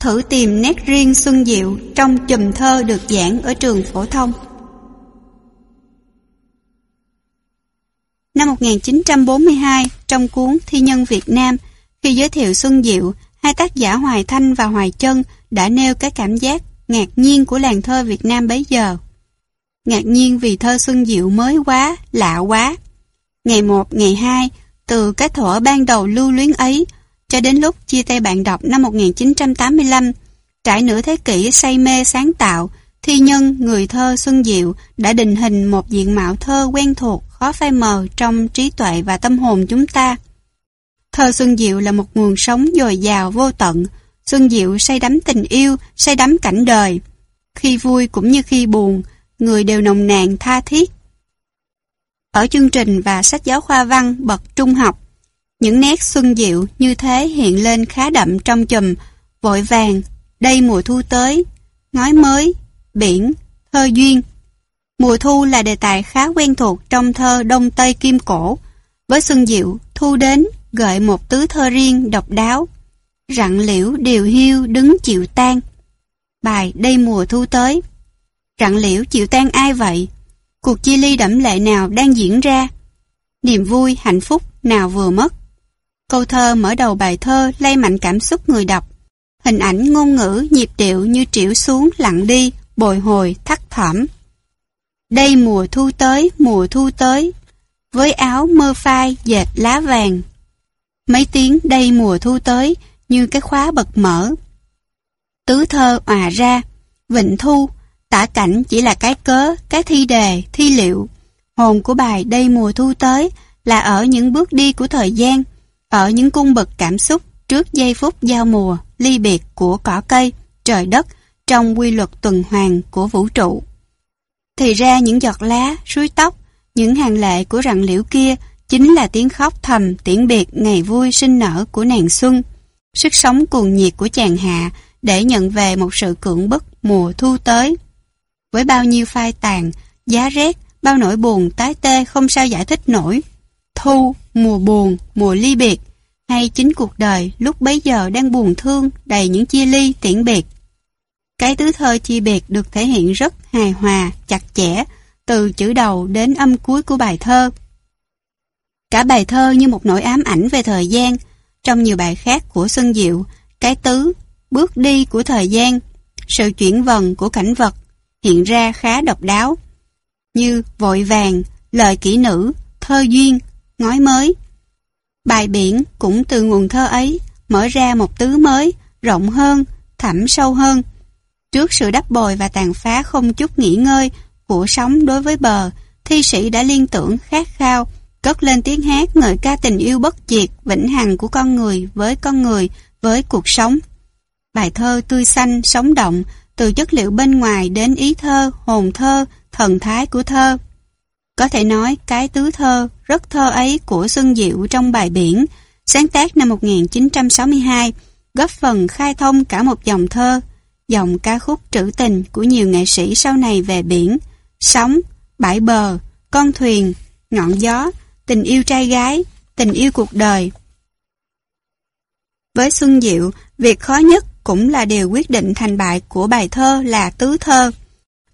thử tìm nét riêng xuân diệu trong chùm thơ được giảng ở trường phổ thông. Năm 1942, trong cuốn Thi nhân Việt Nam, khi giới thiệu Xuân Diệu, hai tác giả Hoài Thanh và Hoài Chân đã nêu cái cảm giác ngạc nhiên của làng thơ Việt Nam bấy giờ. Ngạc nhiên vì thơ Xuân Diệu mới quá, lạ quá. Ngày 1, ngày 2, từ cái thuở ban đầu lưu luyến ấy, cho đến lúc chia tay bạn đọc năm 1985, trải nửa thế kỷ say mê sáng tạo, thi nhân người thơ Xuân Diệu đã định hình một diện mạo thơ quen thuộc, khó phai mờ trong trí tuệ và tâm hồn chúng ta. Thơ Xuân Diệu là một nguồn sống dồi dào vô tận, Xuân Diệu say đắm tình yêu, say đắm cảnh đời. Khi vui cũng như khi buồn, người đều nồng nàn tha thiết. Ở chương trình và sách giáo khoa văn bậc trung học, những nét xuân diệu như thế hiện lên khá đậm trong chùm, vội vàng, đây mùa thu tới, ngói mới, biển, thơ duyên. Mùa thu là đề tài khá quen thuộc trong thơ Đông Tây Kim Cổ. Với Xuân Diệu, thu đến, gợi một tứ thơ riêng độc đáo. Rặng liễu điều hiu đứng chịu tan. Bài Đây mùa thu tới. Rặng liễu chịu tan ai vậy? Cuộc chia ly đẫm lệ nào đang diễn ra? Niềm vui, hạnh phúc nào vừa mất? Câu thơ mở đầu bài thơ lay mạnh cảm xúc người đọc. Hình ảnh ngôn ngữ, nhịp điệu như triểu xuống, lặng đi, bồi hồi, thắt thỏm. Đây mùa thu tới, mùa thu tới, với áo mơ phai dệt lá vàng. Mấy tiếng đây mùa thu tới như cái khóa bật mở. Tứ thơ òa ra, vịnh thu, tả cảnh chỉ là cái cớ, cái thi đề, thi liệu. Hồn của bài đây mùa thu tới là ở những bước đi của thời gian, ở những cung bậc cảm xúc trước giây phút giao mùa, ly biệt của cỏ cây, trời đất trong quy luật tuần hoàn của vũ trụ. Thì ra những giọt lá, suối tóc, những hàng lệ của rặng liễu kia chính là tiếng khóc thầm tiễn biệt ngày vui sinh nở của nàng xuân, sức sống cuồng nhiệt của chàng hạ để nhận về một sự cưỡng bức mùa thu tới. Với bao nhiêu phai tàn, giá rét, bao nỗi buồn tái tê không sao giải thích nổi. Thu, mùa buồn, mùa ly biệt, hay chính cuộc đời lúc bấy giờ đang buồn thương, đầy những chia ly, tiễn biệt. Cái tứ thơ chia biệt được thể hiện rất hài hòa, chặt chẽ, từ chữ đầu đến âm cuối của bài thơ. Cả bài thơ như một nỗi ám ảnh về thời gian, trong nhiều bài khác của Xuân Diệu, cái tứ, bước đi của thời gian, sự chuyển vần của cảnh vật, hiện ra khá độc đáo, như vội vàng, lời kỹ nữ, thơ duyên, ngói mới. Bài biển cũng từ nguồn thơ ấy mở ra một tứ mới, rộng hơn, thẳm sâu hơn. Trước sự đắp bồi và tàn phá không chút nghỉ ngơi của sóng đối với bờ, thi sĩ đã liên tưởng khát khao, cất lên tiếng hát ngợi ca tình yêu bất diệt, vĩnh hằng của con người với con người, với cuộc sống. Bài thơ tươi xanh, sống động, từ chất liệu bên ngoài đến ý thơ, hồn thơ, thần thái của thơ. Có thể nói cái tứ thơ, rất thơ ấy của Xuân Diệu trong bài biển, sáng tác năm 1962, góp phần khai thông cả một dòng thơ, dòng ca khúc trữ tình của nhiều nghệ sĩ sau này về biển, sóng, bãi bờ, con thuyền, ngọn gió, tình yêu trai gái, tình yêu cuộc đời. Với Xuân Diệu, việc khó nhất cũng là điều quyết định thành bại của bài thơ là tứ thơ.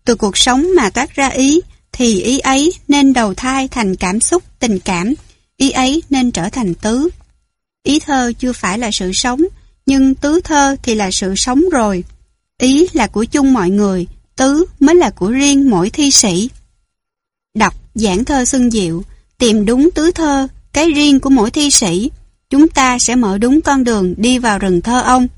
Từ cuộc sống mà toát ra ý, thì ý ấy nên đầu thai thành cảm xúc, tình cảm, ý ấy nên trở thành tứ. Ý thơ chưa phải là sự sống, nhưng tứ thơ thì là sự sống rồi. Ý là của chung mọi người, tứ mới là của riêng mỗi thi sĩ. Đọc giảng thơ Xuân Diệu, tìm đúng tứ thơ, cái riêng của mỗi thi sĩ, chúng ta sẽ mở đúng con đường đi vào rừng thơ ông.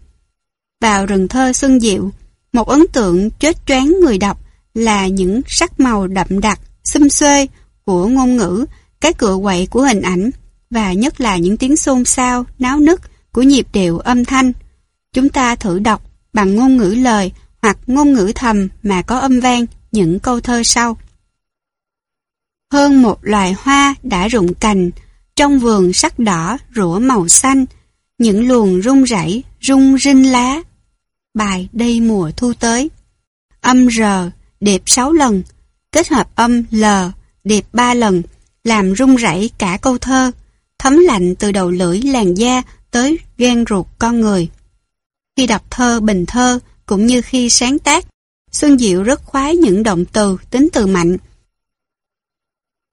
Vào rừng thơ Xuân Diệu, một ấn tượng chết choáng người đọc là những sắc màu đậm đặc, xum xuê của ngôn ngữ, cái cựa quậy của hình ảnh và nhất là những tiếng xôn xao, náo nức của nhịp điệu âm thanh. Chúng ta thử đọc bằng ngôn ngữ lời hoặc ngôn ngữ thầm mà có âm vang những câu thơ sau. Hơn một loài hoa đã rụng cành, trong vườn sắc đỏ rủa màu xanh, những luồng rung rẩy, rung rinh lá. Bài đây mùa thu tới. Âm R, điệp 6 lần, kết hợp âm L, điệp 3 lần, làm rung rẩy cả câu thơ, thấm lạnh từ đầu lưỡi làn da tới gan ruột con người. Khi đọc thơ bình thơ, cũng như khi sáng tác, Xuân Diệu rất khoái những động từ, tính từ mạnh.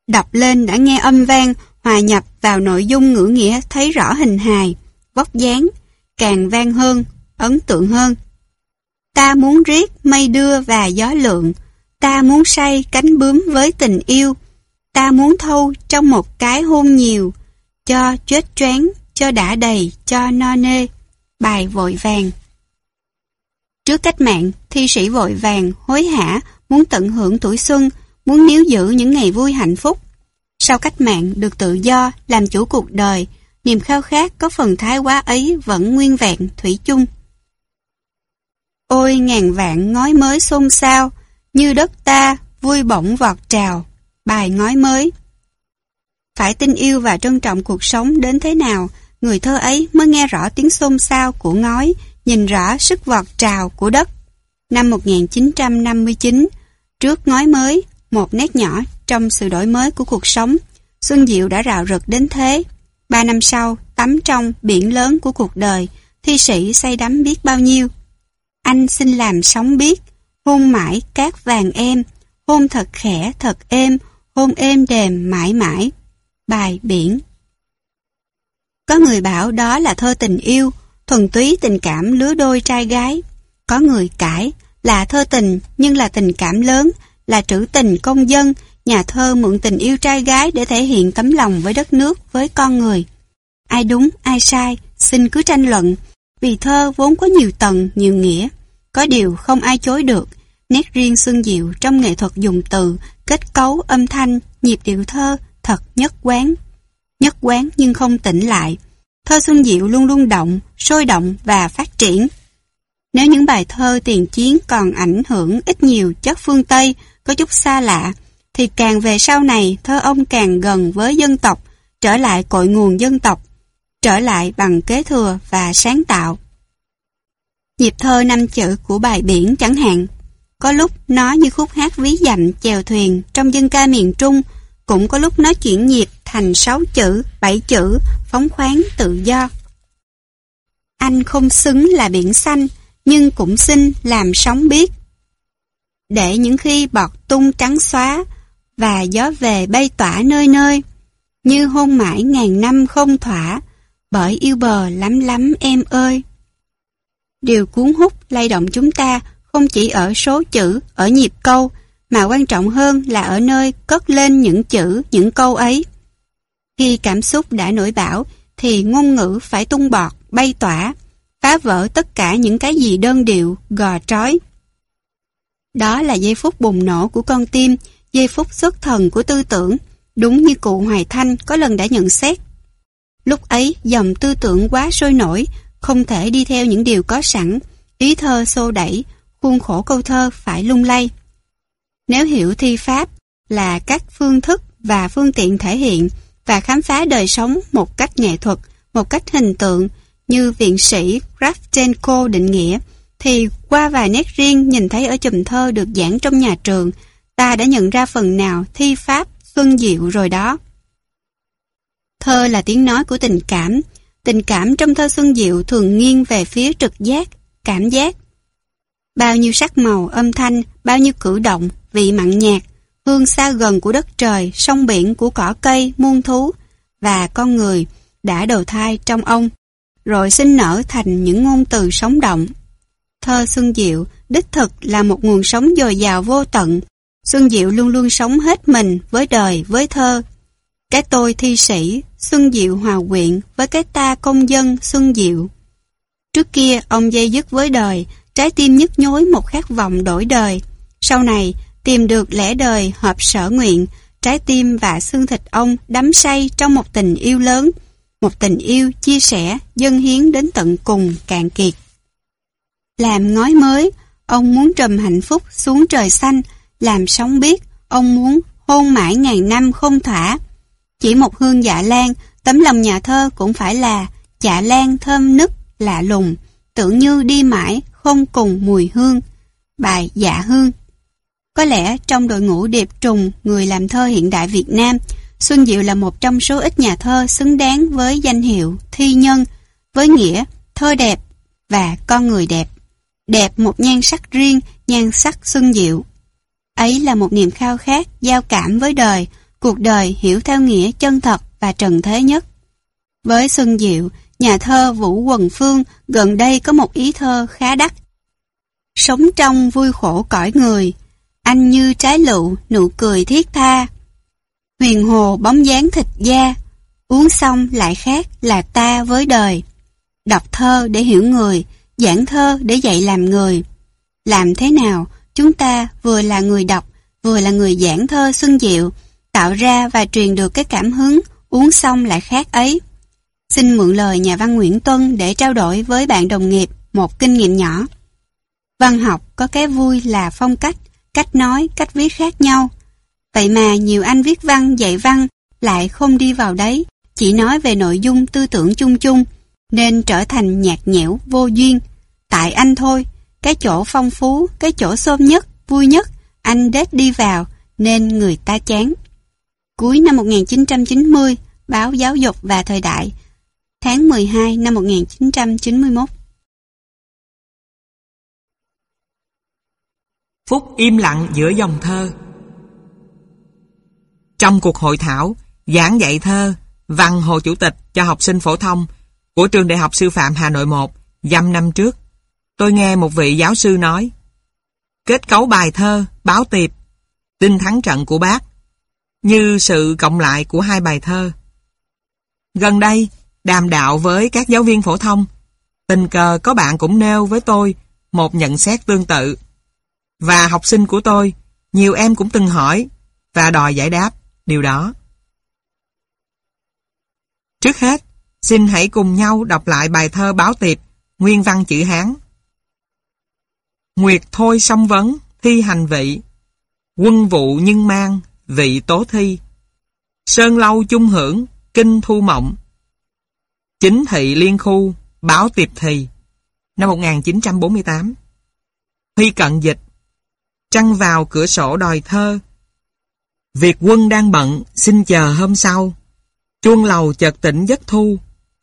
Đọc lên đã nghe âm vang, hòa nhập vào nội dung ngữ nghĩa thấy rõ hình hài, vóc dáng, càng vang hơn, ấn tượng hơn. Ta muốn riết mây đưa và gió lượng, ta muốn say cánh bướm với tình yêu, ta muốn thâu trong một cái hôn nhiều, cho chết choáng, cho đã đầy, cho no nê. Bài vội vàng Trước cách mạng, thi sĩ vội vàng, hối hả, muốn tận hưởng tuổi xuân, muốn níu giữ những ngày vui hạnh phúc. Sau cách mạng được tự do, làm chủ cuộc đời, niềm khao khát có phần thái quá ấy vẫn nguyên vẹn, thủy chung. Ôi ngàn vạn ngói mới xôn xao, như đất ta vui bổng vọt trào. Bài ngói mới Phải tin yêu và trân trọng cuộc sống đến thế nào, người thơ ấy mới nghe rõ tiếng xôn xao của ngói, nhìn rõ sức vọt trào của đất. Năm 1959, trước ngói mới, một nét nhỏ trong sự đổi mới của cuộc sống, Xuân Diệu đã rạo rực đến thế. Ba năm sau, tắm trong biển lớn của cuộc đời, thi sĩ say đắm biết bao nhiêu. Anh xin làm sóng biết, hôn mãi cát vàng em, hôn thật khẽ thật êm, hôn êm đềm mãi mãi. Bài biển. Có người bảo đó là thơ tình yêu, thuần túy tình cảm lứa đôi trai gái. Có người cãi là thơ tình nhưng là tình cảm lớn, là trữ tình công dân, nhà thơ mượn tình yêu trai gái để thể hiện tấm lòng với đất nước, với con người. Ai đúng, ai sai, xin cứ tranh luận, vì thơ vốn có nhiều tầng, nhiều nghĩa. Có điều không ai chối được, nét riêng Xuân Diệu trong nghệ thuật dùng từ, kết cấu, âm thanh, nhịp điệu thơ thật nhất quán. Nhất quán nhưng không tỉnh lại. Thơ Xuân Diệu luôn luôn động, sôi động và phát triển. Nếu những bài thơ tiền chiến còn ảnh hưởng ít nhiều chất phương Tây, có chút xa lạ, thì càng về sau này thơ ông càng gần với dân tộc, trở lại cội nguồn dân tộc, trở lại bằng kế thừa và sáng tạo. Nhịp thơ năm chữ của bài biển chẳng hạn, có lúc nó như khúc hát ví dặm chèo thuyền trong dân ca miền Trung, cũng có lúc nó chuyển nhịp thành sáu chữ, bảy chữ, phóng khoáng tự do. Anh không xứng là biển xanh, nhưng cũng xin làm sóng biết. Để những khi bọt tung trắng xóa, và gió về bay tỏa nơi nơi, như hôn mãi ngàn năm không thỏa, bởi yêu bờ lắm lắm em ơi. Điều cuốn hút lay động chúng ta không chỉ ở số chữ, ở nhịp câu, mà quan trọng hơn là ở nơi cất lên những chữ, những câu ấy. Khi cảm xúc đã nổi bão, thì ngôn ngữ phải tung bọt, bay tỏa, phá vỡ tất cả những cái gì đơn điệu, gò trói. Đó là giây phút bùng nổ của con tim, giây phút xuất thần của tư tưởng, đúng như cụ Hoài Thanh có lần đã nhận xét. Lúc ấy, dòng tư tưởng quá sôi nổi, không thể đi theo những điều có sẵn, ý thơ xô đẩy, khuôn khổ câu thơ phải lung lay. Nếu hiểu thi pháp là các phương thức và phương tiện thể hiện và khám phá đời sống một cách nghệ thuật, một cách hình tượng như viện sĩ Kravchenko định nghĩa, thì qua vài nét riêng nhìn thấy ở chùm thơ được giảng trong nhà trường, ta đã nhận ra phần nào thi pháp xuân diệu rồi đó. Thơ là tiếng nói của tình cảm. Tình cảm trong thơ xuân diệu thường nghiêng về phía trực giác, cảm giác. Bao nhiêu sắc màu, âm thanh, bao nhiêu cử động, vị mặn nhạt, hương xa gần của đất trời, sông biển của cỏ cây, muôn thú và con người đã đầu thai trong ông, rồi sinh nở thành những ngôn từ sống động. Thơ Xuân Diệu đích thực là một nguồn sống dồi dào vô tận, Xuân Diệu luôn luôn sống hết mình với đời, với thơ. Cái tôi thi sĩ, Xuân Diệu hòa quyện với cái ta công dân Xuân Diệu. Trước kia, ông dây dứt với đời, trái tim nhức nhối một khát vọng đổi đời. Sau này, tìm được lẽ đời hợp sở nguyện, trái tim và xương thịt ông đắm say trong một tình yêu lớn, một tình yêu chia sẻ, dân hiến đến tận cùng cạn kiệt. Làm ngói mới, ông muốn trầm hạnh phúc xuống trời xanh, làm sống biết, ông muốn hôn mãi ngàn năm không thỏa. Chỉ một hương dạ lan, tấm lòng nhà thơ cũng phải là dạ lan thơm nức, lạ lùng, tưởng như đi mãi, không cùng mùi hương. Bài Dạ Hương Có lẽ trong đội ngũ điệp trùng người làm thơ hiện đại Việt Nam, Xuân Diệu là một trong số ít nhà thơ xứng đáng với danh hiệu thi nhân, với nghĩa thơ đẹp, và con người đẹp. Đẹp một nhan sắc riêng, nhan sắc xuân diệu. Ấy là một niềm khao khát, giao cảm với đời, cuộc đời hiểu theo nghĩa chân thật và trần thế nhất. Với Xuân Diệu, nhà thơ Vũ Quần Phương gần đây có một ý thơ khá đắt. Sống trong vui khổ cõi người, anh như trái lựu, nụ cười thiết tha. Huyền hồ bóng dáng thịt da, uống xong lại khác là ta với đời. Đọc thơ để hiểu người, giảng thơ để dạy làm người. Làm thế nào chúng ta vừa là người đọc, vừa là người giảng thơ xuân diệu, tạo ra và truyền được cái cảm hứng uống xong lại khác ấy. Xin mượn lời nhà văn Nguyễn Tuân để trao đổi với bạn đồng nghiệp một kinh nghiệm nhỏ. Văn học có cái vui là phong cách, cách nói, cách viết khác nhau. Vậy mà nhiều anh viết văn, dạy văn lại không đi vào đấy, chỉ nói về nội dung tư tưởng chung chung, nên trở thành nhạt nhẽo, vô duyên. Tại anh thôi, cái chỗ phong phú, cái chỗ xôm nhất, vui nhất, anh đết đi vào, nên người ta chán. Cuối năm 1990, báo Giáo dục và Thời đại, tháng 12 năm 1991. Phút im lặng giữa dòng thơ Trong cuộc hội thảo, giảng dạy thơ, văn Hồ Chủ tịch cho học sinh phổ thông của Trường Đại học Sư phạm Hà Nội 1 dăm năm trước, tôi nghe một vị giáo sư nói Kết cấu bài thơ, báo tiệp, tinh thắng trận của bác như sự cộng lại của hai bài thơ. Gần đây, đàm đạo với các giáo viên phổ thông, tình cờ có bạn cũng nêu với tôi một nhận xét tương tự. Và học sinh của tôi, nhiều em cũng từng hỏi và đòi giải đáp điều đó. Trước hết, xin hãy cùng nhau đọc lại bài thơ báo tiệp, nguyên văn chữ Hán. Nguyệt thôi song vấn, thi hành vị, quân vụ nhưng mang, vị tố thi. Sơn lâu chung hưởng, kinh thu mộng. Chính thị liên khu, báo tiệp thì. Năm 1948. Huy cận dịch. Trăng vào cửa sổ đòi thơ. Việc quân đang bận, xin chờ hôm sau. Chuông lầu chợt tỉnh giấc thu.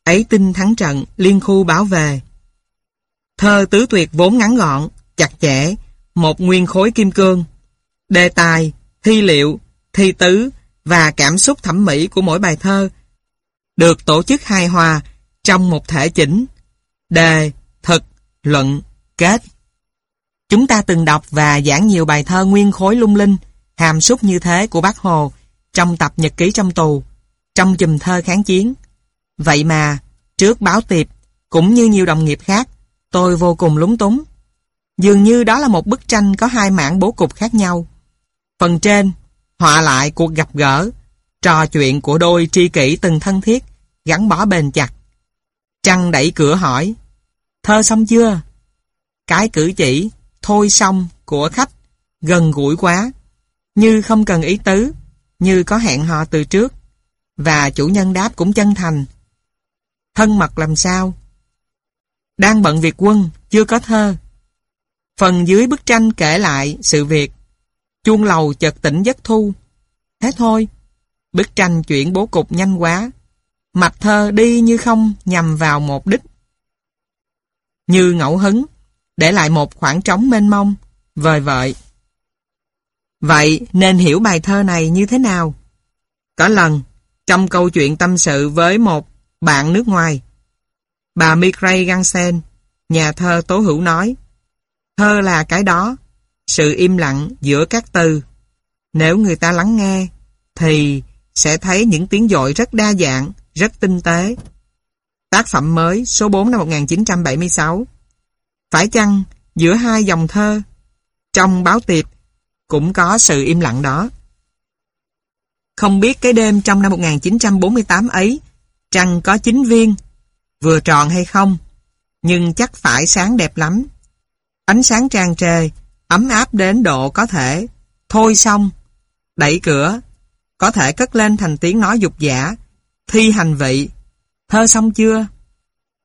Ấy tin thắng trận, liên khu báo về. Thơ tứ tuyệt vốn ngắn gọn, chặt chẽ, một nguyên khối kim cương. Đề tài, thi liệu, thi tứ và cảm xúc thẩm mỹ của mỗi bài thơ được tổ chức hài hòa trong một thể chỉnh đề, thực, luận, kết. Chúng ta từng đọc và giảng nhiều bài thơ nguyên khối lung linh, hàm xúc như thế của bác Hồ trong tập nhật ký trong tù, trong chùm thơ kháng chiến. Vậy mà, trước báo tiệp, cũng như nhiều đồng nghiệp khác, tôi vô cùng lúng túng. Dường như đó là một bức tranh có hai mảng bố cục khác nhau. Phần trên họa lại cuộc gặp gỡ, trò chuyện của đôi tri kỷ từng thân thiết, gắn bó bền chặt. Trăng đẩy cửa hỏi, thơ xong chưa? Cái cử chỉ, thôi xong của khách, gần gũi quá, như không cần ý tứ, như có hẹn hò từ trước. Và chủ nhân đáp cũng chân thành. Thân mật làm sao? Đang bận việc quân, chưa có thơ. Phần dưới bức tranh kể lại sự việc Chuông lầu chợt tỉnh giấc thu. Thế thôi, bức tranh chuyển bố cục nhanh quá. Mạch thơ đi như không nhằm vào một đích. Như ngẫu hứng, để lại một khoảng trống mênh mông, vời vợi. Vậy nên hiểu bài thơ này như thế nào? Có lần, trong câu chuyện tâm sự với một bạn nước ngoài, bà Mikray Gansen, nhà thơ tố hữu nói, thơ là cái đó, sự im lặng giữa các từ. Nếu người ta lắng nghe, thì sẽ thấy những tiếng dội rất đa dạng, rất tinh tế. Tác phẩm mới số 4 năm 1976 Phải chăng giữa hai dòng thơ, trong báo tiệp cũng có sự im lặng đó. Không biết cái đêm trong năm 1948 ấy, trăng có chín viên, vừa tròn hay không, nhưng chắc phải sáng đẹp lắm. Ánh sáng tràn trề, ấm áp đến độ có thể thôi xong, đẩy cửa, có thể cất lên thành tiếng nói dục giả, thi hành vị, thơ xong chưa?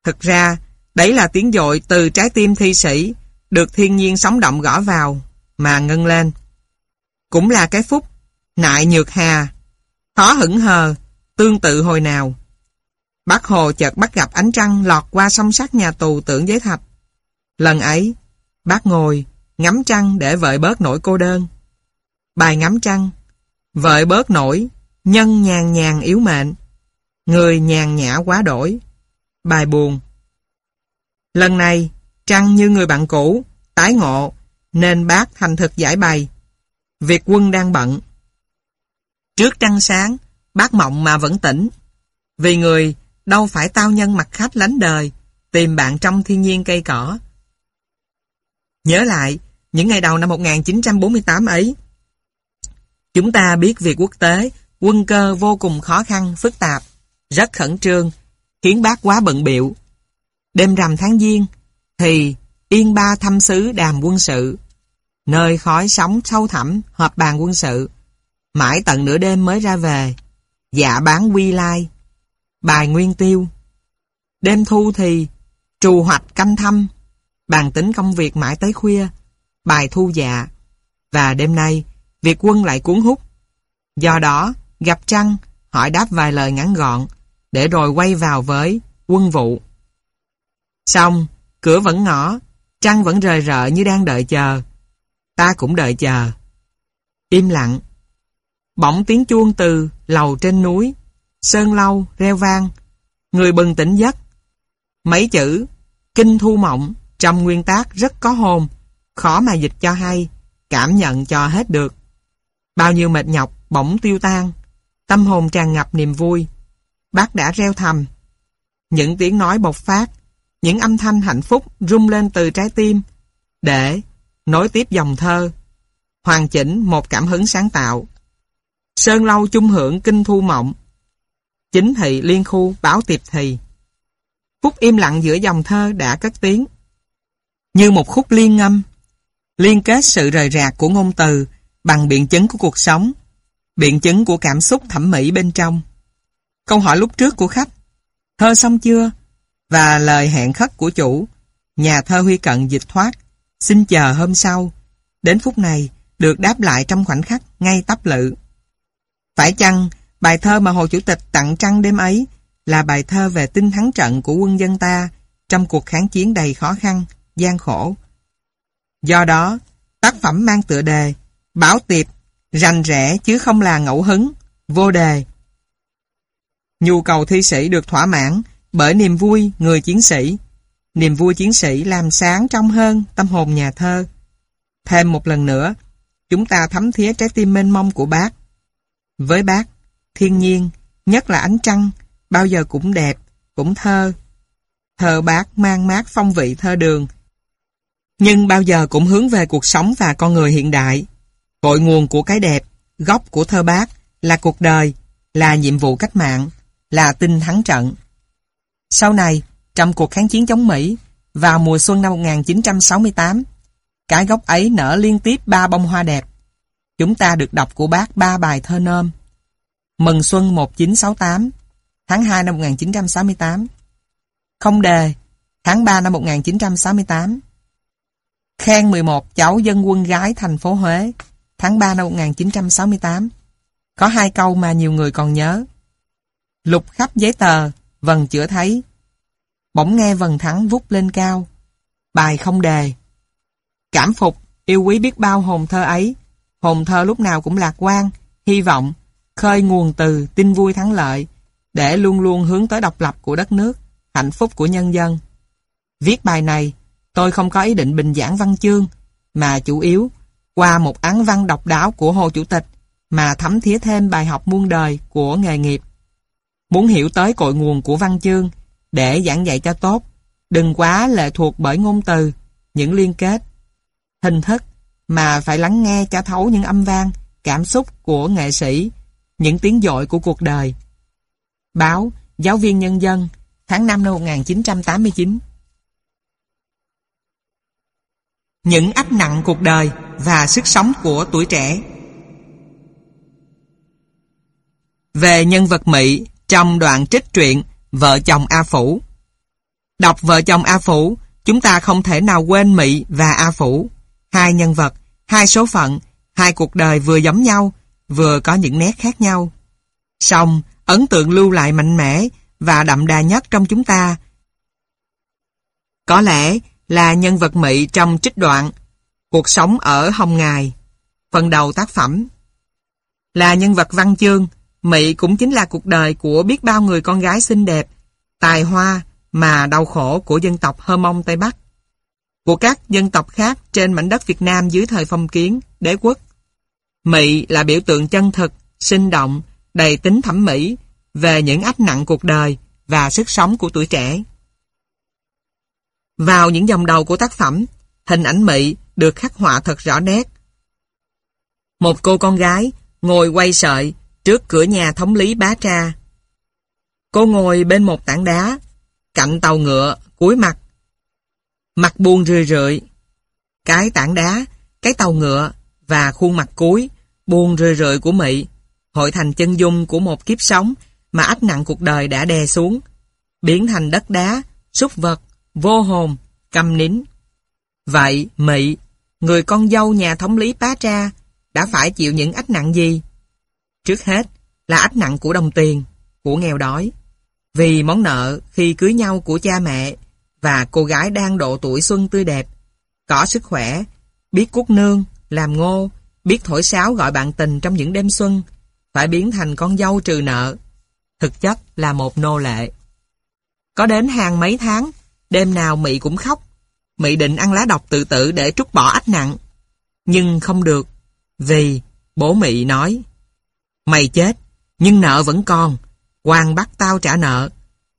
Thực ra, đấy là tiếng dội từ trái tim thi sĩ, được thiên nhiên sống động gõ vào, mà ngân lên. Cũng là cái phút, nại nhược hà, khó hững hờ, tương tự hồi nào. Bác Hồ chợt bắt gặp ánh trăng lọt qua song sắt nhà tù tưởng giới thạch. Lần ấy, bác ngồi, ngắm trăng để vợi bớt nỗi cô đơn. Bài ngắm trăng, vợi bớt nỗi, nhân nhàn nhàn yếu mệnh, người nhàn nhã quá đổi. Bài buồn. Lần này, trăng như người bạn cũ, tái ngộ, nên bác thành thực giải bày. Việc quân đang bận. Trước trăng sáng, bác mộng mà vẫn tỉnh. Vì người đâu phải tao nhân mặt khách lánh đời, tìm bạn trong thiên nhiên cây cỏ. Nhớ lại, những ngày đầu năm 1948 ấy, chúng ta biết việc quốc tế, quân cơ vô cùng khó khăn, phức tạp, rất khẩn trương, khiến bác quá bận biệu. Đêm rằm tháng Giêng, thì Yên Ba thăm sứ đàm quân sự, nơi khói sóng sâu thẳm họp bàn quân sự, mãi tận nửa đêm mới ra về, dạ bán quy lai, bài nguyên tiêu. Đêm thu thì trù hoạch canh thăm, bàn tính công việc mãi tới khuya, bài thu dạ. Và đêm nay, việc quân lại cuốn hút. Do đó, gặp Trăng, hỏi đáp vài lời ngắn gọn, để rồi quay vào với quân vụ. Xong, cửa vẫn ngõ, Trăng vẫn rời rợ như đang đợi chờ. Ta cũng đợi chờ. Im lặng. Bỗng tiếng chuông từ lầu trên núi, sơn lâu, reo vang. Người bừng tỉnh giấc. Mấy chữ, kinh thu mộng, trong nguyên tác rất có hồn, khó mà dịch cho hay, cảm nhận cho hết được. Bao nhiêu mệt nhọc bỗng tiêu tan, tâm hồn tràn ngập niềm vui. Bác đã reo thầm. Những tiếng nói bộc phát, những âm thanh hạnh phúc rung lên từ trái tim, để nối tiếp dòng thơ, hoàn chỉnh một cảm hứng sáng tạo. Sơn lâu chung hưởng kinh thu mộng, chính thị liên khu báo tiệp thì. Phút im lặng giữa dòng thơ đã cất tiếng. Như một khúc liên ngâm, liên kết sự rời rạc của ngôn từ bằng biện chứng của cuộc sống, biện chứng của cảm xúc thẩm mỹ bên trong. Câu hỏi lúc trước của khách, thơ xong chưa? Và lời hẹn khất của chủ, nhà thơ Huy Cận dịch thoát, xin chờ hôm sau. Đến phút này, được đáp lại trong khoảnh khắc ngay tấp lự. Phải chăng, bài thơ mà Hồ Chủ tịch tặng trăng đêm ấy là bài thơ về tinh thắng trận của quân dân ta trong cuộc kháng chiến đầy khó khăn, gian khổ. Do đó, tác phẩm mang tựa đề Bảo tiệp, rành rẽ chứ không là ngẫu hứng, vô đề. Nhu cầu thi sĩ được thỏa mãn bởi niềm vui người chiến sĩ. Niềm vui chiến sĩ làm sáng trong hơn tâm hồn nhà thơ. Thêm một lần nữa, chúng ta thấm thía trái tim mênh mông của bác. Với bác, thiên nhiên, nhất là ánh trăng, bao giờ cũng đẹp, cũng thơ. Thơ bác mang mát phong vị thơ đường, nhưng bao giờ cũng hướng về cuộc sống và con người hiện đại. Cội nguồn của cái đẹp, gốc của thơ bác, là cuộc đời, là nhiệm vụ cách mạng, là tinh thắng trận. Sau này, trong cuộc kháng chiến chống Mỹ, vào mùa xuân năm 1968, cái gốc ấy nở liên tiếp ba bông hoa đẹp. Chúng ta được đọc của bác ba bài thơ nôm. Mừng xuân 1968, tháng 2 năm 1968. Không đề, tháng 3 năm 1968. Khen 11 cháu dân quân gái thành phố Huế, tháng 3 năm 1968. Có hai câu mà nhiều người còn nhớ. Lục khắp giấy tờ, vần chữa thấy. Bỗng nghe vần thắng vút lên cao. Bài không đề. Cảm phục, yêu quý biết bao hồn thơ ấy. Hồn thơ lúc nào cũng lạc quan, hy vọng, khơi nguồn từ tin vui thắng lợi, để luôn luôn hướng tới độc lập của đất nước, hạnh phúc của nhân dân. Viết bài này, tôi không có ý định bình giảng văn chương, mà chủ yếu, qua một án văn độc đáo của Hồ Chủ tịch, mà thấm thía thêm bài học muôn đời của nghề nghiệp. Muốn hiểu tới cội nguồn của văn chương, để giảng dạy cho tốt, đừng quá lệ thuộc bởi ngôn từ, những liên kết, hình thức, mà phải lắng nghe cho thấu những âm vang, cảm xúc của nghệ sĩ, những tiếng dội của cuộc đời. Báo Giáo viên Nhân dân tháng 5 năm 1989 Những ách nặng cuộc đời và sức sống của tuổi trẻ Về nhân vật Mỹ trong đoạn trích truyện Vợ chồng A Phủ Đọc Vợ chồng A Phủ chúng ta không thể nào quên Mỹ và A Phủ hai nhân vật, hai số phận, hai cuộc đời vừa giống nhau vừa có những nét khác nhau. Song, ấn tượng lưu lại mạnh mẽ và đậm đà nhất trong chúng ta. Có lẽ là nhân vật Mỹ trong trích đoạn Cuộc sống ở Hồng Ngài. Phần đầu tác phẩm là nhân vật văn chương, Mỹ cũng chính là cuộc đời của biết bao người con gái xinh đẹp, tài hoa mà đau khổ của dân tộc Hơ Mông Tây Bắc. Của các dân tộc khác trên mảnh đất Việt Nam dưới thời phong kiến, đế quốc. Mỹ là biểu tượng chân thực, sinh động, đầy tính thẩm mỹ về những ách nặng cuộc đời và sức sống của tuổi trẻ. Vào những dòng đầu của tác phẩm, hình ảnh Mỹ được khắc họa thật rõ nét. Một cô con gái ngồi quay sợi trước cửa nhà thống lý bá tra. Cô ngồi bên một tảng đá, cạnh tàu ngựa, cúi mặt. Mặt buông rười rượi. Cái tảng đá, cái tàu ngựa và khuôn mặt cúi, buông rười rượi của Mỹ hội thành chân dung của một kiếp sống mà ách nặng cuộc đời đã đè xuống, biến thành đất đá, súc vật, vô hồn, câm nín. Vậy, Mỹ, người con dâu nhà thống lý Pá Tra, đã phải chịu những ách nặng gì? Trước hết là ách nặng của đồng tiền, của nghèo đói. Vì món nợ khi cưới nhau của cha mẹ và cô gái đang độ tuổi xuân tươi đẹp, có sức khỏe, biết cút nương, làm ngô, biết thổi sáo gọi bạn tình trong những đêm xuân, phải biến thành con dâu trừ nợ. Thực chất là một nô lệ. Có đến hàng mấy tháng, đêm nào Mỹ cũng khóc. Mỹ định ăn lá độc tự tử để trút bỏ ách nặng. Nhưng không được, vì bố Mỹ nói Mày chết, nhưng nợ vẫn còn. Hoàng bắt tao trả nợ.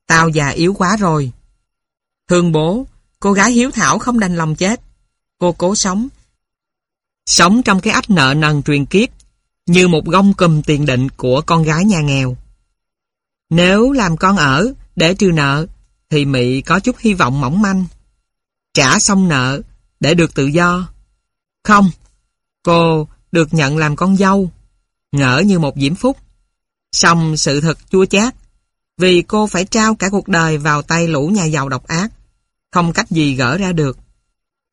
Tao già yếu quá rồi. Thương bố, cô gái hiếu thảo không đành lòng chết. Cô cố sống. Sống trong cái ách nợ nần truyền kiếp như một gông cùm tiền định của con gái nhà nghèo. Nếu làm con ở để trừ nợ, thì Mỹ có chút hy vọng mỏng manh. Trả xong nợ để được tự do. Không, cô được nhận làm con dâu, ngỡ như một diễm phúc. Xong sự thật chua chát, vì cô phải trao cả cuộc đời vào tay lũ nhà giàu độc ác, không cách gì gỡ ra được.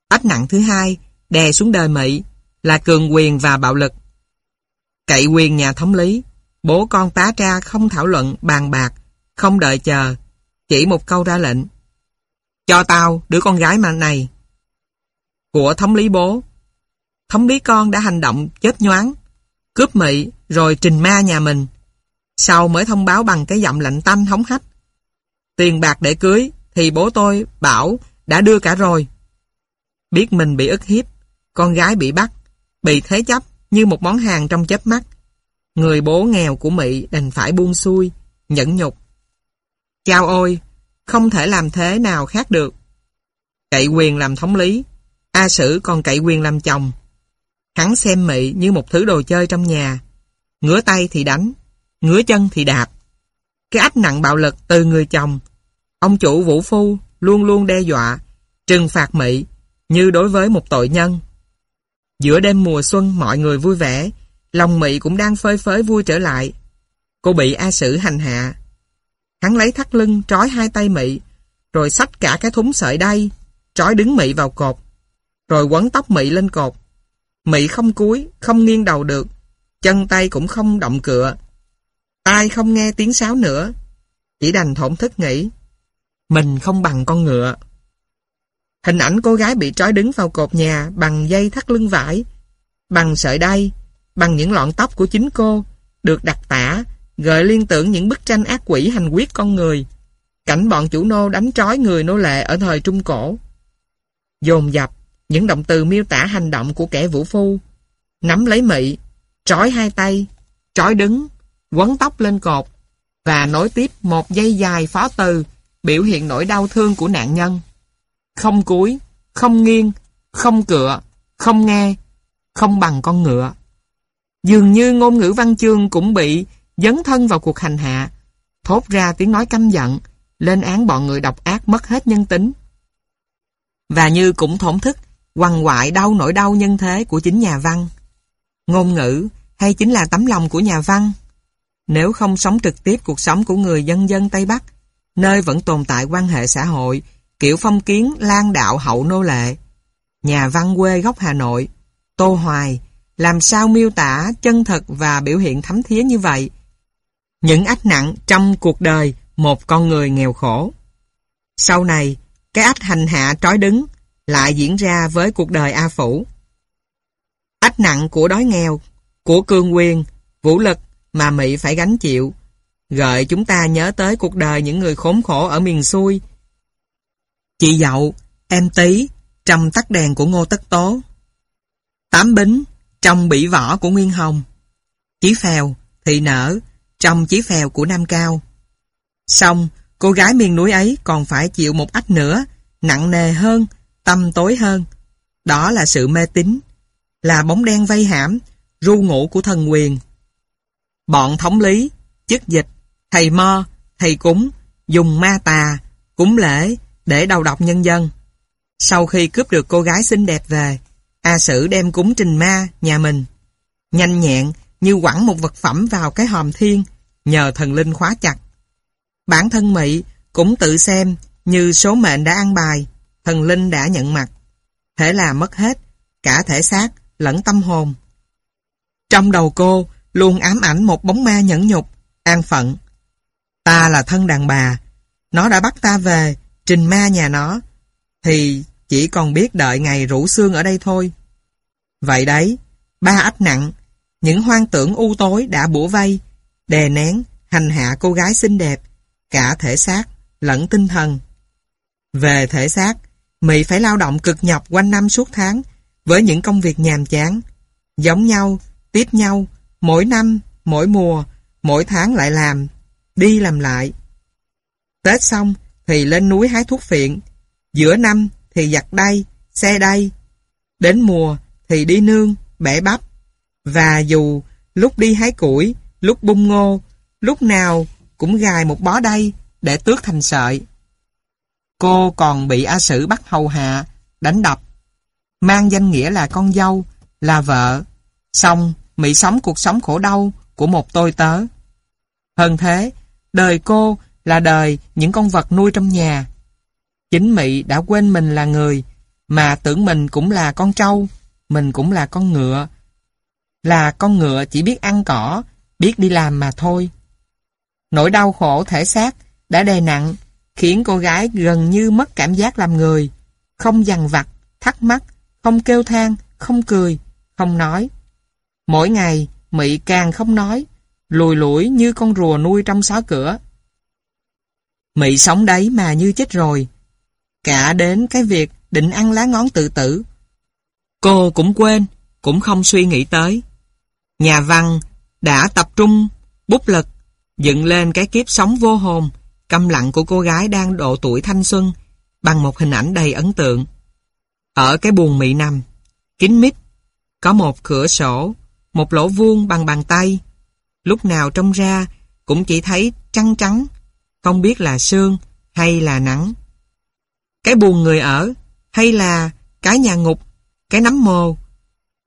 Ách nặng thứ hai, đè xuống đời Mỹ, là cường quyền và bạo lực. Cậy quyền nhà thống lý, bố con tá tra không thảo luận, bàn bạc, không đợi chờ, chỉ một câu ra lệnh. Cho tao đứa con gái mà này. Của thống lý bố. Thống lý con đã hành động chết nhoáng, cướp mị rồi trình ma nhà mình. Sau mới thông báo bằng cái giọng lạnh tanh hống hách. Tiền bạc để cưới thì bố tôi bảo đã đưa cả rồi. Biết mình bị ức hiếp, con gái bị bắt, bị thế chấp như một món hàng trong chớp mắt. Người bố nghèo của Mỹ đành phải buông xuôi, nhẫn nhục. Chao ôi, không thể làm thế nào khác được. Cậy quyền làm thống lý, A Sử còn cậy quyền làm chồng. Hắn xem Mỹ như một thứ đồ chơi trong nhà. Ngứa tay thì đánh, ngứa chân thì đạp. Cái áp nặng bạo lực từ người chồng. Ông chủ Vũ Phu luôn luôn đe dọa, trừng phạt Mỹ như đối với một tội nhân. Giữa đêm mùa xuân mọi người vui vẻ, lòng Mị cũng đang phơi phới vui trở lại. Cô bị A Sử hành hạ. Hắn lấy thắt lưng trói hai tay Mị, rồi xách cả cái thúng sợi đay, trói đứng Mị vào cột, rồi quấn tóc Mị lên cột. Mị không cúi, không nghiêng đầu được, chân tay cũng không động cựa. Tai không nghe tiếng sáo nữa, chỉ đành thổn thức nghĩ. Mình không bằng con ngựa. Hình ảnh cô gái bị trói đứng vào cột nhà bằng dây thắt lưng vải, bằng sợi đay, bằng những lọn tóc của chính cô, được đặt tả, gợi liên tưởng những bức tranh ác quỷ hành quyết con người. Cảnh bọn chủ nô đánh trói người nô lệ ở thời Trung Cổ. Dồn dập, những động từ miêu tả hành động của kẻ vũ phu. Nắm lấy mị, trói hai tay, trói đứng, quấn tóc lên cột, và nối tiếp một dây dài phó từ biểu hiện nỗi đau thương của nạn nhân. Không cúi, không nghiêng, không cựa, không nghe, không bằng con ngựa. Dường như ngôn ngữ văn chương cũng bị dấn thân vào cuộc hành hạ, thốt ra tiếng nói căm giận, lên án bọn người độc ác mất hết nhân tính. Và như cũng thổn thức, quằn quại đau nỗi đau nhân thế của chính nhà văn. Ngôn ngữ hay chính là tấm lòng của nhà văn? Nếu không sống trực tiếp cuộc sống của người dân dân Tây Bắc, nơi vẫn tồn tại quan hệ xã hội, kiểu phong kiến lan đạo hậu nô lệ. Nhà văn quê gốc Hà Nội, Tô Hoài, làm sao miêu tả chân thật và biểu hiện thấm thía như vậy? Những ách nặng trong cuộc đời một con người nghèo khổ. Sau này, cái ách hành hạ trói đứng lại diễn ra với cuộc đời A Phủ. Ách nặng của đói nghèo, của cương quyền, vũ lực mà Mỹ phải gánh chịu, gợi chúng ta nhớ tới cuộc đời những người khốn khổ ở miền xuôi. Chị Dậu, em Tý, trong tắt đèn của Ngô Tất Tố. Tám Bính, trong bỉ vỏ của Nguyên Hồng. Chí Phèo, Thị Nở, trong Chí Phèo của Nam Cao. Xong, cô gái miền núi ấy còn phải chịu một ách nữa, nặng nề hơn, tâm tối hơn. Đó là sự mê tín, là bóng đen vây hãm, ru ngủ của thần quyền. Bọn thống lý, chức dịch, thầy mo, thầy cúng, dùng ma tà, cúng lễ để đầu độc nhân dân. Sau khi cướp được cô gái xinh đẹp về, A Sử đem cúng trình ma nhà mình. Nhanh nhẹn như quẳng một vật phẩm vào cái hòm thiên, nhờ thần linh khóa chặt. Bản thân Mị cũng tự xem như số mệnh đã ăn bài, thần linh đã nhận mặt. Thể là mất hết, cả thể xác lẫn tâm hồn. Trong đầu cô luôn ám ảnh một bóng ma nhẫn nhục, an phận. Ta là thân đàn bà, nó đã bắt ta về, trình ma nhà nó, thì chỉ còn biết đợi ngày rủ xương ở đây thôi. Vậy đấy, ba ách nặng, những hoang tưởng u tối đã bủa vây, đè nén, hành hạ cô gái xinh đẹp, cả thể xác, lẫn tinh thần. Về thể xác, Mỹ phải lao động cực nhọc quanh năm suốt tháng với những công việc nhàm chán, giống nhau, tiếp nhau, mỗi năm, mỗi mùa, mỗi tháng lại làm, đi làm lại. Tết xong thì lên núi hái thuốc phiện, giữa năm thì giặt đây, xe đây, đến mùa thì đi nương, bẻ bắp, và dù lúc đi hái củi, lúc bung ngô, lúc nào cũng gài một bó đây để tước thành sợi. Cô còn bị A Sử bắt hầu hạ, đánh đập, mang danh nghĩa là con dâu, là vợ. Xong, Mỹ sống cuộc sống khổ đau của một tôi tớ. Hơn thế, đời cô là đời những con vật nuôi trong nhà. Chính Mỹ đã quên mình là người, mà tưởng mình cũng là con trâu, mình cũng là con ngựa. Là con ngựa chỉ biết ăn cỏ, biết đi làm mà thôi. Nỗi đau khổ thể xác đã đè nặng, khiến cô gái gần như mất cảm giác làm người, không dằn vặt, thắc mắc, không kêu than, không cười, không nói. Mỗi ngày, Mị càng không nói, lùi lủi như con rùa nuôi trong xó cửa. Mị sống đấy mà như chết rồi. Cả đến cái việc định ăn lá ngón tự tử. Cô cũng quên, cũng không suy nghĩ tới. Nhà văn đã tập trung bút lực dựng lên cái kiếp sống vô hồn, câm lặng của cô gái đang độ tuổi thanh xuân bằng một hình ảnh đầy ấn tượng. Ở cái buồng mị nằm, kín mít, có một cửa sổ, một lỗ vuông bằng bàn tay. Lúc nào trông ra cũng chỉ thấy trắng trắng, không biết là sương hay là nắng. Cái buồng người ở hay là cái nhà ngục, cái nấm mồ.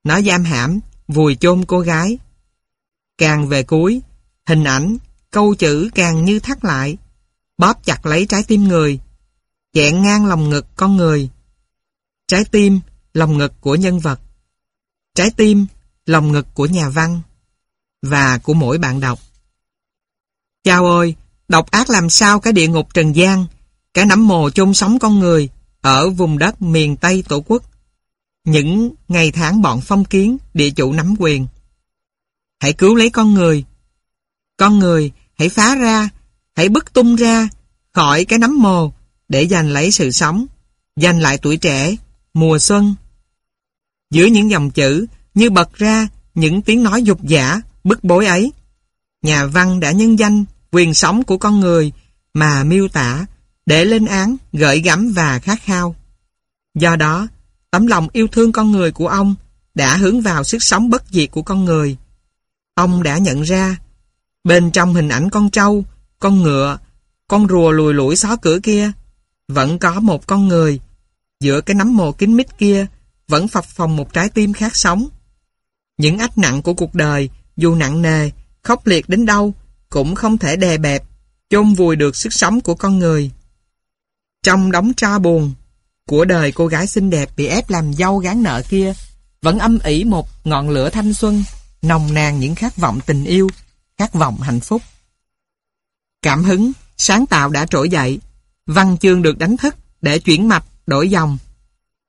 Nó giam hãm, vùi chôn cô gái. Càng về cuối, hình ảnh, câu chữ càng như thắt lại, bóp chặt lấy trái tim người, chẹn ngang lòng ngực con người. Trái tim, lòng ngực của nhân vật. Trái tim, lòng ngực của nhà văn. Và của mỗi bạn đọc. Chào ơi, độc ác làm sao cái địa ngục trần gian, cái nấm mồ chôn sống con người ở vùng đất miền Tây Tổ quốc. Những ngày tháng bọn phong kiến, địa chủ nắm quyền. Hãy cứu lấy con người. Con người, hãy phá ra, hãy bứt tung ra khỏi cái nắm mồ để giành lấy sự sống, giành lại tuổi trẻ, mùa xuân. Giữa những dòng chữ như bật ra những tiếng nói dục giả, bức bối ấy. Nhà văn đã nhân danh quyền sống của con người mà miêu tả để lên án, gợi gắm và khát khao. Do đó, tấm lòng yêu thương con người của ông đã hướng vào sức sống bất diệt của con người. Ông đã nhận ra, bên trong hình ảnh con trâu, con ngựa, con rùa lùi lủi xó cửa kia, vẫn có một con người. Giữa cái nắm mồ kín mít kia, vẫn phập phòng một trái tim khác sống. Những ách nặng của cuộc đời, dù nặng nề, khốc liệt đến đâu, cũng không thể đè bẹp, chôn vùi được sức sống của con người. Trong đống tra buồn của đời cô gái xinh đẹp bị ép làm dâu gán nợ kia, vẫn âm ỉ một ngọn lửa thanh xuân, nồng nàn những khát vọng tình yêu, khát vọng hạnh phúc. Cảm hứng, sáng tạo đã trỗi dậy, văn chương được đánh thức để chuyển mạch, đổi dòng.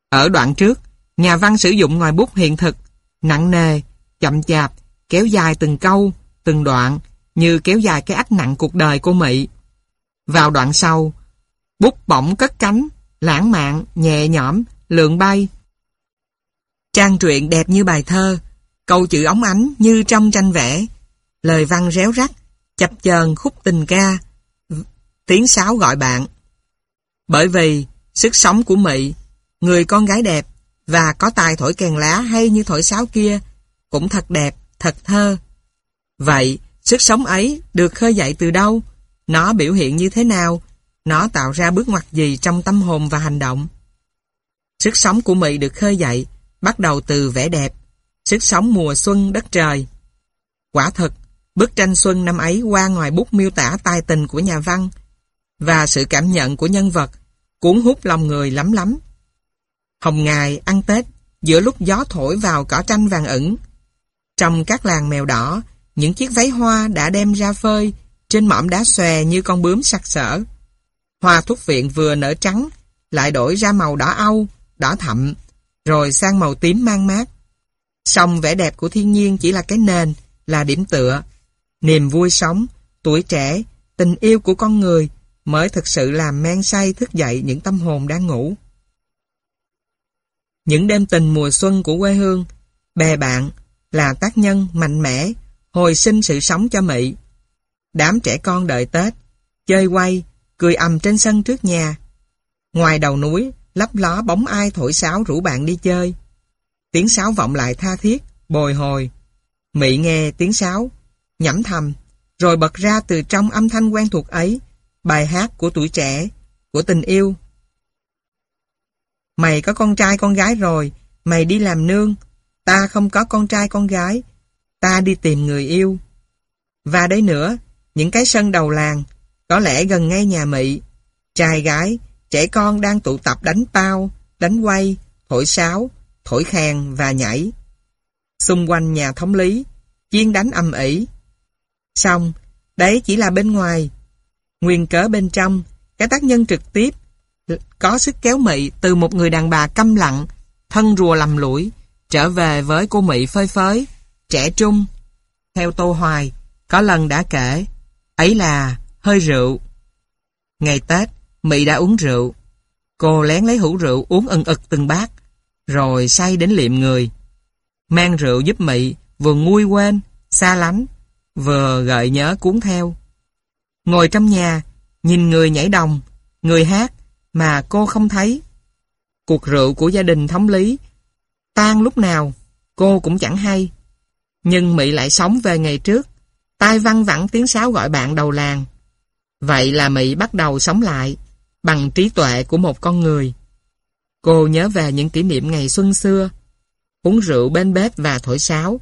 Ở đoạn trước, nhà văn sử dụng ngòi bút hiện thực, nặng nề, chậm chạp, kéo dài từng câu, từng đoạn, như kéo dài cái ách nặng cuộc đời của Mị. Vào đoạn sau, bút bỗng cất cánh, lãng mạn, nhẹ nhõm, lượn bay. Trang truyện đẹp như bài thơ, câu chữ ống ánh như trong tranh vẽ, lời văn réo rắt, chập chờn khúc tình ca, tiếng sáo gọi bạn. Bởi vì sức sống của mỹ người con gái đẹp và có tài thổi kèn lá hay như thổi sáo kia, cũng thật đẹp, thật thơ. Vậy, sức sống ấy được khơi dậy từ đâu? Nó biểu hiện như thế nào? Nó tạo ra bước ngoặt gì trong tâm hồn và hành động? Sức sống của mỹ được khơi dậy, bắt đầu từ vẻ đẹp, sức sống mùa xuân đất trời. Quả thật, bức tranh xuân năm ấy qua ngoài bút miêu tả tài tình của nhà văn và sự cảm nhận của nhân vật cuốn hút lòng người lắm lắm. Hồng ngày ăn Tết giữa lúc gió thổi vào cỏ tranh vàng ẩn Trong các làng mèo đỏ, những chiếc váy hoa đã đem ra phơi trên mỏm đá xòe như con bướm sặc sỡ. Hoa thuốc viện vừa nở trắng, lại đổi ra màu đỏ âu, đỏ thậm, rồi sang màu tím mang mát. Song vẻ đẹp của thiên nhiên chỉ là cái nền, là điểm tựa. Niềm vui sống, tuổi trẻ, tình yêu của con người mới thực sự làm men say thức dậy những tâm hồn đang ngủ. Những đêm tình mùa xuân của quê hương, bè bạn là tác nhân mạnh mẽ, hồi sinh sự sống cho Mỹ. Đám trẻ con đợi Tết, chơi quay, cười ầm trên sân trước nhà. Ngoài đầu núi, lấp ló bóng ai thổi sáo rủ bạn đi chơi. Tiếng sáo vọng lại tha thiết, bồi hồi. Mỹ nghe tiếng sáo, nhẩm thầm, rồi bật ra từ trong âm thanh quen thuộc ấy, bài hát của tuổi trẻ, của tình yêu. Mày có con trai con gái rồi, mày đi làm nương, ta không có con trai con gái, ta đi tìm người yêu. Và đây nữa, những cái sân đầu làng, có lẽ gần ngay nhà Mị, trai gái, trẻ con đang tụ tập đánh bao, đánh quay, thổi sáo, thổi khen và nhảy. Xung quanh nhà thống lý, chiên đánh âm ỉ. Xong, đấy chỉ là bên ngoài. Nguyên cớ bên trong, cái tác nhân trực tiếp có sức kéo mị từ một người đàn bà câm lặng, thân rùa lầm lũi, trở về với cô mị phơi phới, trẻ trung. Theo Tô Hoài, có lần đã kể, ấy là hơi rượu. Ngày Tết, Mị đã uống rượu. Cô lén lấy hũ rượu uống ân ực từng bát, rồi say đến liệm người. Mang rượu giúp Mị vừa nguôi quên, xa lánh, vừa gợi nhớ cuốn theo. Ngồi trong nhà, nhìn người nhảy đồng, người hát, mà cô không thấy. Cuộc rượu của gia đình thống lý, tan lúc nào, cô cũng chẳng hay. Nhưng Mỹ lại sống về ngày trước, tai văng vẳng tiếng sáo gọi bạn đầu làng. Vậy là Mỹ bắt đầu sống lại, bằng trí tuệ của một con người. Cô nhớ về những kỷ niệm ngày xuân xưa, uống rượu bên bếp và thổi sáo,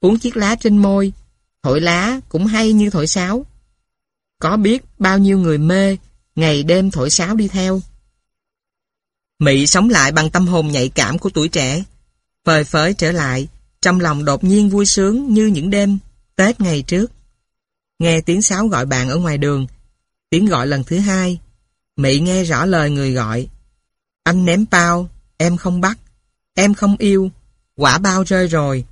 uống chiếc lá trên môi, thổi lá cũng hay như thổi sáo. Có biết bao nhiêu người mê, ngày đêm thổi sáo đi theo. Mỹ sống lại bằng tâm hồn nhạy cảm của tuổi trẻ, phơi phới trở lại, trong lòng đột nhiên vui sướng như những đêm Tết ngày trước. Nghe tiếng sáo gọi bạn ở ngoài đường, tiếng gọi lần thứ hai, mị nghe rõ lời người gọi. Anh ném bao, em không bắt, em không yêu, quả bao rơi rồi.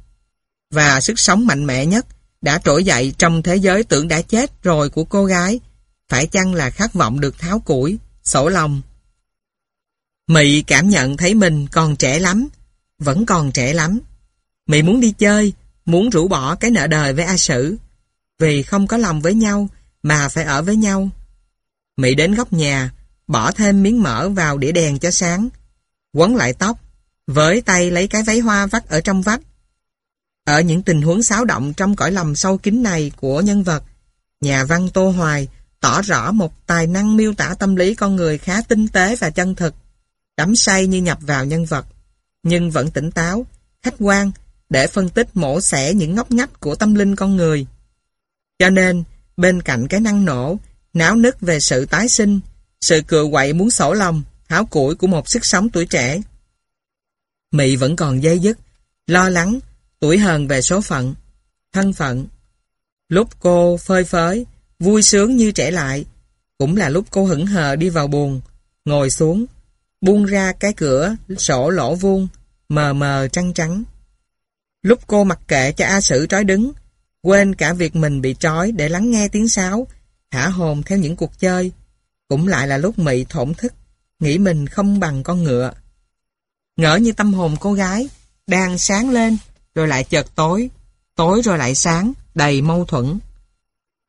Và sức sống mạnh mẽ nhất đã trỗi dậy trong thế giới tưởng đã chết rồi của cô gái, phải chăng là khát vọng được tháo củi, sổ lòng. Mị cảm nhận thấy mình còn trẻ lắm, vẫn còn trẻ lắm. Mị muốn đi chơi, muốn rũ bỏ cái nợ đời với A Sử, vì không có lòng với nhau mà phải ở với nhau. Mị đến góc nhà, bỏ thêm miếng mỡ vào đĩa đèn cho sáng, quấn lại tóc, với tay lấy cái váy hoa vắt ở trong vách. Ở những tình huống xáo động trong cõi lòng sâu kín này của nhân vật, nhà văn Tô Hoài tỏ rõ một tài năng miêu tả tâm lý con người khá tinh tế và chân thực, đắm say như nhập vào nhân vật, nhưng vẫn tỉnh táo, khách quan để phân tích mổ xẻ những ngóc ngách của tâm linh con người. Cho nên, bên cạnh cái năng nổ, náo nức về sự tái sinh, sự cựa quậy muốn sổ lòng, háo củi của một sức sống tuổi trẻ. Mị vẫn còn dây dứt, lo lắng, tuổi hờn về số phận, thân phận. Lúc cô phơi phới, vui sướng như trẻ lại, cũng là lúc cô hững hờ đi vào buồn, ngồi xuống, buông ra cái cửa sổ lỗ vuông, mờ mờ trăng trắng. Lúc cô mặc kệ cho A Sử trói đứng, quên cả việc mình bị trói để lắng nghe tiếng sáo, thả hồn theo những cuộc chơi, cũng lại là lúc Mị thổn thức, nghĩ mình không bằng con ngựa. Ngỡ như tâm hồn cô gái, đang sáng lên, rồi lại chợt tối, tối rồi lại sáng, đầy mâu thuẫn.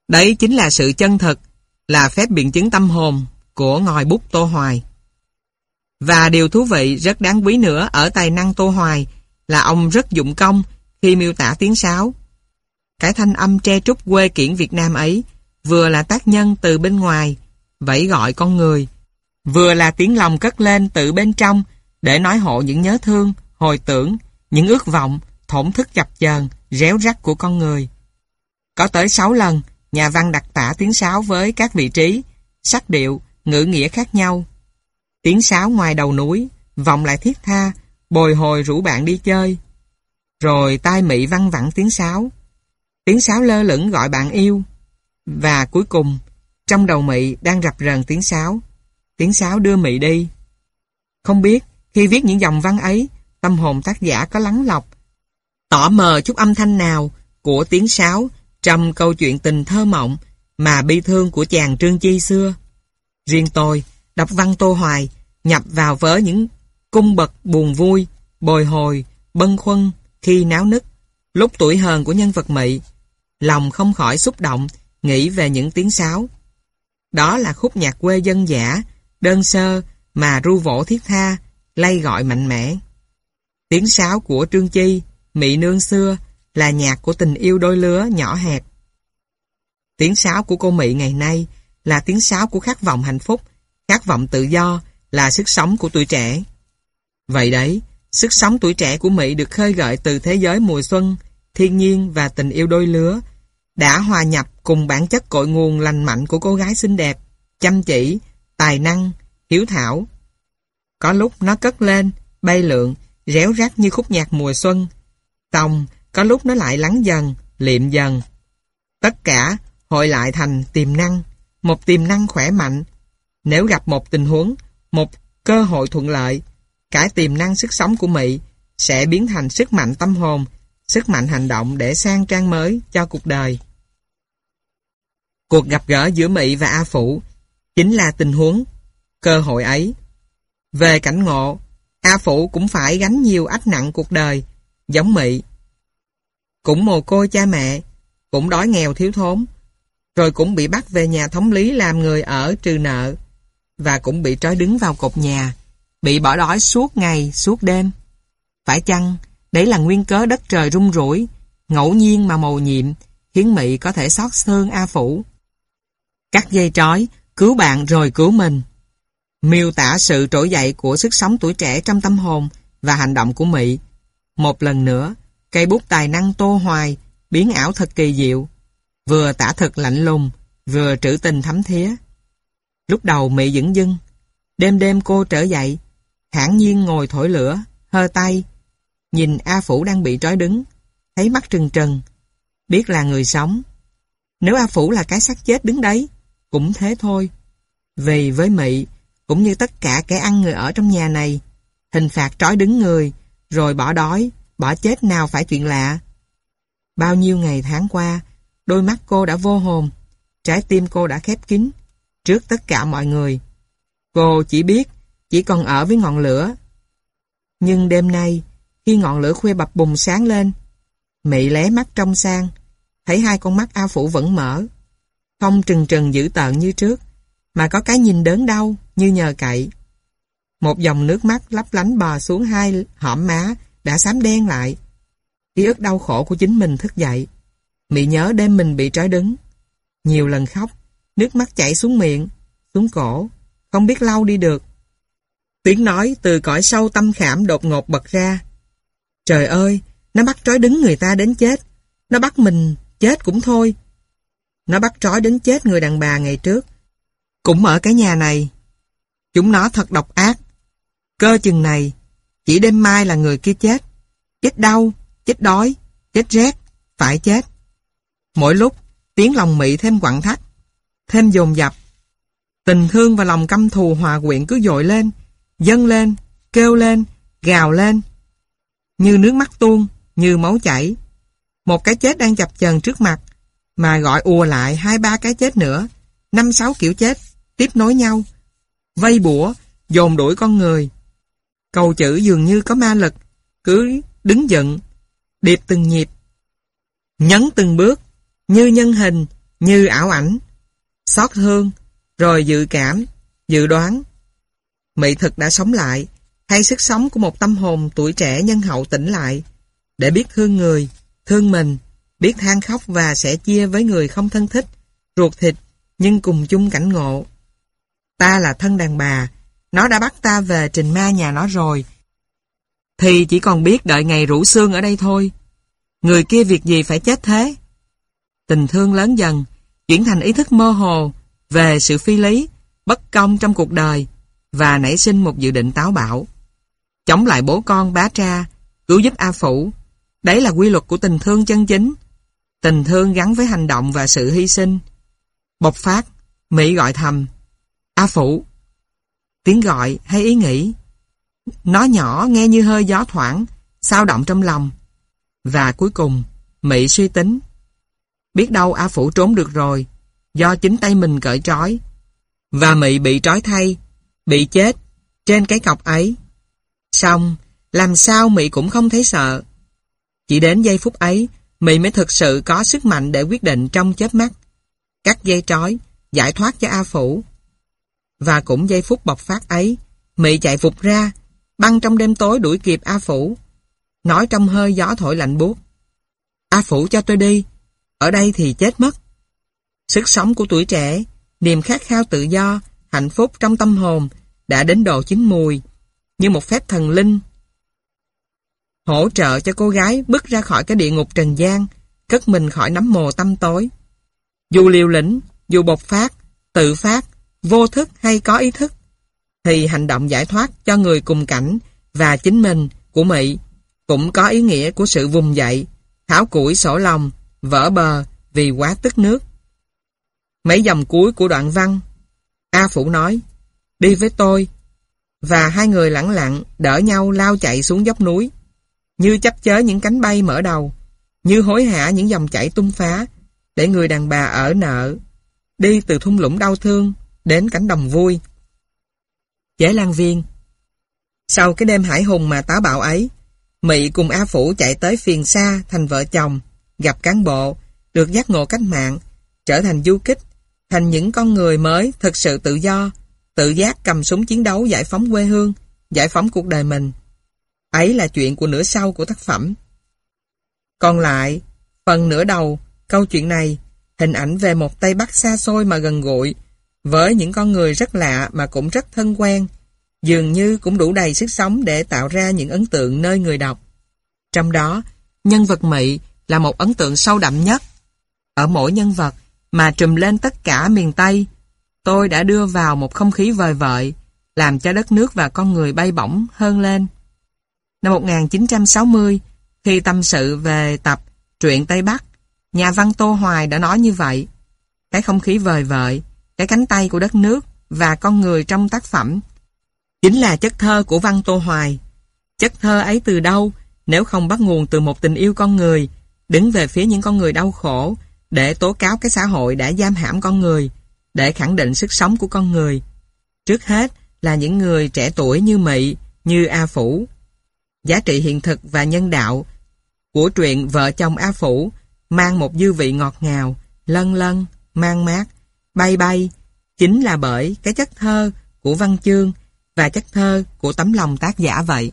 Đấy chính là sự chân thực, là phép biện chứng tâm hồn của ngòi bút Tô Hoài. Và điều thú vị rất đáng quý nữa ở tài năng Tô Hoài là ông rất dụng công khi miêu tả tiếng sáo. Cái thanh âm tre trúc quê kiển Việt Nam ấy vừa là tác nhân từ bên ngoài, vẫy gọi con người, vừa là tiếng lòng cất lên từ bên trong để nói hộ những nhớ thương, hồi tưởng, những ước vọng, thổn thức chập chờn, réo rắt của con người. Có tới 6 lần, nhà văn đặt tả tiếng sáo với các vị trí, sắc điệu, ngữ nghĩa khác nhau. Tiếng sáo ngoài đầu núi, vọng lại thiết tha, bồi hồi rủ bạn đi chơi. Rồi tai mị văng vẳng tiếng sáo. Tiếng sáo lơ lửng gọi bạn yêu. Và cuối cùng, trong đầu mị đang rập rờn tiếng sáo. Tiếng sáo đưa mị đi. Không biết, khi viết những dòng văn ấy, tâm hồn tác giả có lắng lọc, tỏ mờ chút âm thanh nào của tiếng sáo trong câu chuyện tình thơ mộng mà bi thương của chàng Trương Chi xưa. Riêng tôi, đọc văn Tô Hoài, nhập vào với những cung bậc buồn vui, bồi hồi, bâng khuâng, khi náo nức, lúc tuổi hờn của nhân vật Mị, lòng không khỏi xúc động, nghĩ về những tiếng sáo. Đó là khúc nhạc quê dân giả, đơn sơ mà ru vỗ thiết tha, lay gọi mạnh mẽ. Tiếng sáo của Trương Chi, Mị Nương xưa là nhạc của tình yêu đôi lứa nhỏ hẹp. Tiếng sáo của cô Mị ngày nay là tiếng sáo của khát vọng hạnh phúc, khát vọng tự do, là sức sống của tuổi trẻ. Vậy đấy, sức sống tuổi trẻ của Mỹ được khơi gợi từ thế giới mùa xuân, thiên nhiên và tình yêu đôi lứa, đã hòa nhập cùng bản chất cội nguồn lành mạnh của cô gái xinh đẹp, chăm chỉ, tài năng, hiếu thảo. Có lúc nó cất lên, bay lượn, réo rắt như khúc nhạc mùa xuân. tòng. có lúc nó lại lắng dần, liệm dần. Tất cả hội lại thành tiềm năng, một tiềm năng khỏe mạnh. Nếu gặp một tình huống, một cơ hội thuận lợi, cả tiềm năng sức sống của Mỹ sẽ biến thành sức mạnh tâm hồn, sức mạnh hành động để sang trang mới cho cuộc đời. Cuộc gặp gỡ giữa Mỹ và A Phủ chính là tình huống, cơ hội ấy. Về cảnh ngộ, A Phủ cũng phải gánh nhiều ách nặng cuộc đời, giống Mỹ. Cũng mồ côi cha mẹ, cũng đói nghèo thiếu thốn, rồi cũng bị bắt về nhà thống lý làm người ở trừ nợ, và cũng bị trói đứng vào cột nhà, bị bỏ đói suốt ngày, suốt đêm. Phải chăng, đấy là nguyên cớ đất trời rung rủi, ngẫu nhiên mà màu nhiệm, khiến Mỹ có thể xót thương A Phủ. Cắt dây trói, cứu bạn rồi cứu mình. Miêu tả sự trỗi dậy của sức sống tuổi trẻ trong tâm hồn và hành động của Mỹ. Một lần nữa, cây bút tài năng tô hoài, biến ảo thật kỳ diệu. Vừa tả thực lạnh lùng, vừa trữ tình thấm thía. Lúc đầu Mỹ dững dưng, đêm đêm cô trở dậy, thản nhiên ngồi thổi lửa, hơ tay, nhìn A Phủ đang bị trói đứng, thấy mắt trừng trừng, biết là người sống. Nếu A Phủ là cái xác chết đứng đấy, cũng thế thôi. Vì với Mỹ, cũng như tất cả kẻ ăn người ở trong nhà này, hình phạt trói đứng người, rồi bỏ đói, bỏ chết nào phải chuyện lạ. Bao nhiêu ngày tháng qua, đôi mắt cô đã vô hồn, trái tim cô đã khép kín, trước tất cả mọi người. Cô chỉ biết, chỉ còn ở với ngọn lửa. Nhưng đêm nay, khi ngọn lửa khuya bập bùng sáng lên, Mị lé mắt trong sang, thấy hai con mắt A Phủ vẫn mở. Không trừng trừng dữ tợn như trước, mà có cái nhìn đớn đau như nhờ cậy. Một dòng nước mắt lấp lánh bò xuống hai hõm má đã xám đen lại. Ký ức đau khổ của chính mình thức dậy. Mị nhớ đêm mình bị trói đứng. Nhiều lần khóc, Nước mắt chảy xuống miệng, xuống cổ, không biết lau đi được. Tiếng nói từ cõi sâu tâm khảm đột ngột bật ra. Trời ơi, nó bắt trói đứng người ta đến chết. Nó bắt mình chết cũng thôi. Nó bắt trói đến chết người đàn bà ngày trước. Cũng ở cái nhà này. Chúng nó thật độc ác. Cơ chừng này, chỉ đêm mai là người kia chết. Chết đau, chết đói, chết rét, phải chết. Mỗi lúc, tiếng lòng mị thêm quặn thắt thêm dồn dập. Tình thương và lòng căm thù hòa quyện cứ dội lên, dâng lên, kêu lên, gào lên. Như nước mắt tuôn, như máu chảy. Một cái chết đang chập chờn trước mặt, mà gọi ùa lại hai ba cái chết nữa, năm sáu kiểu chết, tiếp nối nhau, vây bủa, dồn đuổi con người. Cầu chữ dường như có ma lực, cứ đứng giận điệp từng nhịp, nhấn từng bước, như nhân hình, như ảo ảnh, xót thương, rồi dự cảm, dự đoán. Mỹ thực đã sống lại, hay sức sống của một tâm hồn tuổi trẻ nhân hậu tỉnh lại, để biết thương người, thương mình, biết than khóc và sẽ chia với người không thân thích, ruột thịt, nhưng cùng chung cảnh ngộ. Ta là thân đàn bà, nó đã bắt ta về trình ma nhà nó rồi, thì chỉ còn biết đợi ngày rủ xương ở đây thôi. Người kia việc gì phải chết thế? Tình thương lớn dần, chuyển thành ý thức mơ hồ về sự phi lý, bất công trong cuộc đời và nảy sinh một dự định táo bạo. Chống lại bố con bá tra, cứu giúp A Phủ. Đấy là quy luật của tình thương chân chính. Tình thương gắn với hành động và sự hy sinh. Bộc phát, Mỹ gọi thầm. A Phủ. Tiếng gọi hay ý nghĩ. Nó nhỏ nghe như hơi gió thoảng, sao động trong lòng. Và cuối cùng, Mỹ suy tính. Biết đâu A Phủ trốn được rồi, do chính tay mình cởi trói. Và Mỹ bị trói thay, bị chết, trên cái cọc ấy. Xong, làm sao Mỹ cũng không thấy sợ. Chỉ đến giây phút ấy, Mỹ mới thực sự có sức mạnh để quyết định trong chớp mắt. Cắt dây trói, giải thoát cho A Phủ. Và cũng giây phút bộc phát ấy, Mỹ chạy vụt ra, băng trong đêm tối đuổi kịp A Phủ. Nói trong hơi gió thổi lạnh buốt. A Phủ cho tôi đi, ở đây thì chết mất. Sức sống của tuổi trẻ, niềm khát khao tự do, hạnh phúc trong tâm hồn đã đến độ chín mùi, như một phép thần linh. Hỗ trợ cho cô gái bước ra khỏi cái địa ngục trần gian, cất mình khỏi nắm mồ tâm tối. Dù liều lĩnh, dù bộc phát, tự phát, vô thức hay có ý thức, thì hành động giải thoát cho người cùng cảnh và chính mình của Mỹ cũng có ý nghĩa của sự vùng dậy, tháo củi sổ lòng, vỡ bờ vì quá tức nước. Mấy dòng cuối của đoạn văn, A Phủ nói, đi với tôi, và hai người lặng lặng đỡ nhau lao chạy xuống dốc núi, như chấp chớ những cánh bay mở đầu, như hối hả những dòng chảy tung phá, để người đàn bà ở nợ, đi từ thung lũng đau thương đến cánh đồng vui. Dễ Lan Viên Sau cái đêm hải hùng mà táo bạo ấy, Mị cùng A Phủ chạy tới phiền xa thành vợ chồng, gặp cán bộ, được giác ngộ cách mạng, trở thành du kích, thành những con người mới thực sự tự do, tự giác cầm súng chiến đấu giải phóng quê hương, giải phóng cuộc đời mình. Ấy là chuyện của nửa sau của tác phẩm. Còn lại, phần nửa đầu, câu chuyện này, hình ảnh về một Tây Bắc xa xôi mà gần gũi, với những con người rất lạ mà cũng rất thân quen, dường như cũng đủ đầy sức sống để tạo ra những ấn tượng nơi người đọc. Trong đó, nhân vật Mỹ là một ấn tượng sâu đậm nhất. Ở mỗi nhân vật mà trùm lên tất cả miền Tây, tôi đã đưa vào một không khí vời vợi, làm cho đất nước và con người bay bổng hơn lên. Năm 1960, khi tâm sự về tập Truyện Tây Bắc, nhà văn Tô Hoài đã nói như vậy. Cái không khí vời vợi, cái cánh tay của đất nước và con người trong tác phẩm chính là chất thơ của văn Tô Hoài. Chất thơ ấy từ đâu nếu không bắt nguồn từ một tình yêu con người, đứng về phía những con người đau khổ để tố cáo cái xã hội đã giam hãm con người, để khẳng định sức sống của con người. Trước hết là những người trẻ tuổi như Mị, như A Phủ. Giá trị hiện thực và nhân đạo của truyện Vợ chồng A Phủ mang một dư vị ngọt ngào, lân lân, mang mát, bay bay, chính là bởi cái chất thơ của văn chương và chất thơ của tấm lòng tác giả vậy.